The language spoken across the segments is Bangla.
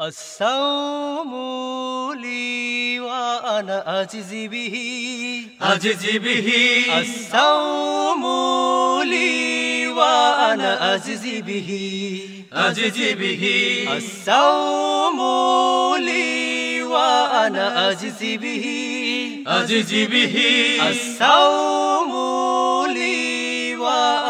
الصوم لي وأنا أجزي به. أجزي به. الصوم لي وأنا أجزي به. أجزي به. الصوم لي وأنا أجزي به. أجزي به. الصوم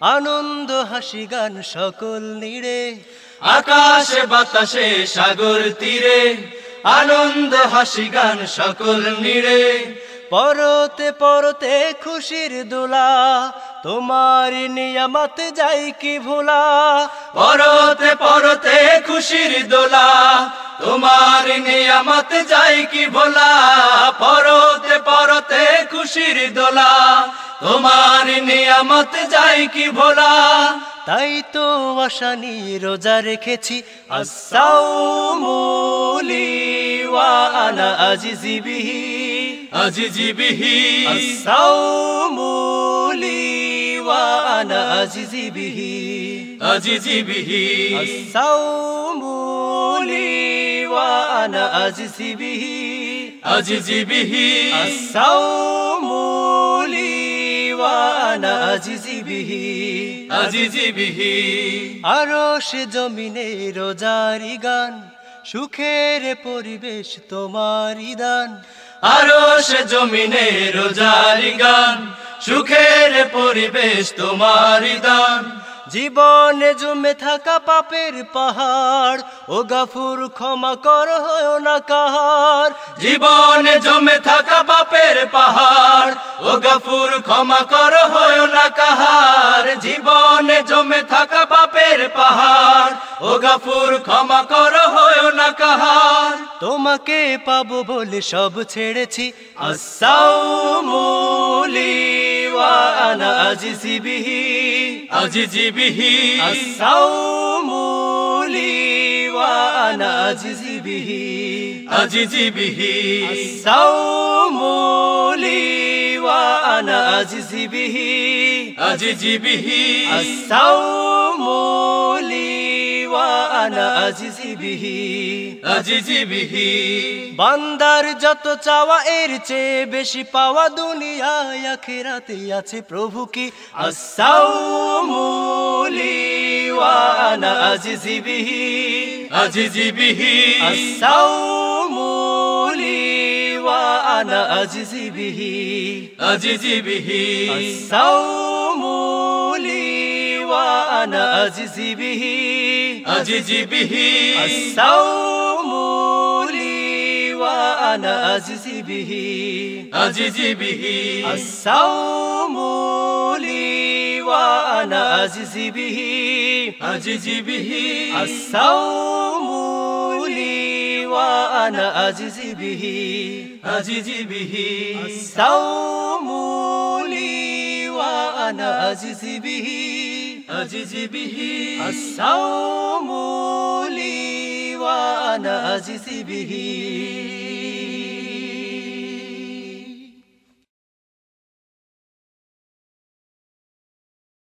আনন্দ হাসি গান সকল নীড়ে আকাশে বাতাসে সাগর তীরে। আনন্দ হাসি গান সকল নিড়ে পরতে পরতে খুশির দোলা তোমার নিয়ামত যাই কি ভোলা। পরতে পরতে খুশির দোলা তোমার নিয়ামত যাই কি ভোলা। পরতে পরতে খুশির দোলা তোমার নিয়ামত যাই কি ভোলা? তাই তো আশানি রোজা রেখেছি। আসাউমুলি ওয়া আনা আজিজি বিহি। আজিজি বিহি। আসাউমুলি ওয়া আনা আজিজি বিহি। আজিজি বিহি। আসাউমুলি ওয়া আনা আজিজি বিহি। আজিজি আজিজি বিহি আজিজি বিহি আরও সে জমিনে রোজারি গান সুখের পরিবেশ তোমারি দান আরও সে জমিনে রোজারি গান সুখের পরিবেশ তোমারি দান জীবনে জমে থাকা পাপের পাহাড়, ও গাফুর ক্ষমা কর, হয় না কাহার। জীবনে জমে থাকা বাপের পাহাড়, ও গফুর ক্ষমা কর, হয় না কাহার। জীবনে জমে থাকা বাপের পাহাড়, ও গফুর ক্ষমা কর, হয় না কাহার। তোমাকে পাবো বলে সব ছেড়েছি। আসাউমুলি ওয়া আনা আজিজি বিহি আজিজি বিহি আসাউমুলি ওয়া আনা আজিজি বিহি আজিজি বিহি আসাউমুলি ওয়া আনা আজিজি বিহি আজিজি বিহি আসাউমুলি ওয়া আনা আজিজি বিহি। আজিজি বিহি। বান্দার যত চাওয়া এর চেয়ে বেশি পাওয়া দুনিয়ায় আখিরাতে আছে প্রভু কি? আসাউমুলি ওয়া আনা আজিজি বিহি। আজিজি বিহি। ওয়া আনা আজিজি বিহি। আজিজি বিহি। আসাউমুলি ওয়া আনা আজিজি বিহি আজিজি বিহি আসাউমুলি ওয়া আনা আজিজি বিহি আজিজি বিহি আসাউমুলি ওয়া আনা আজিজি বিহি আজিজি বিহি আসাউমুলি ওয়া আনা আজিজি বিহি আজিজি বিহি আসাউমুলি ওয়া আনা আজিজি বিহি আজিজি বিহি আসাউমুলি ওয়া আনা আজিজি বিহি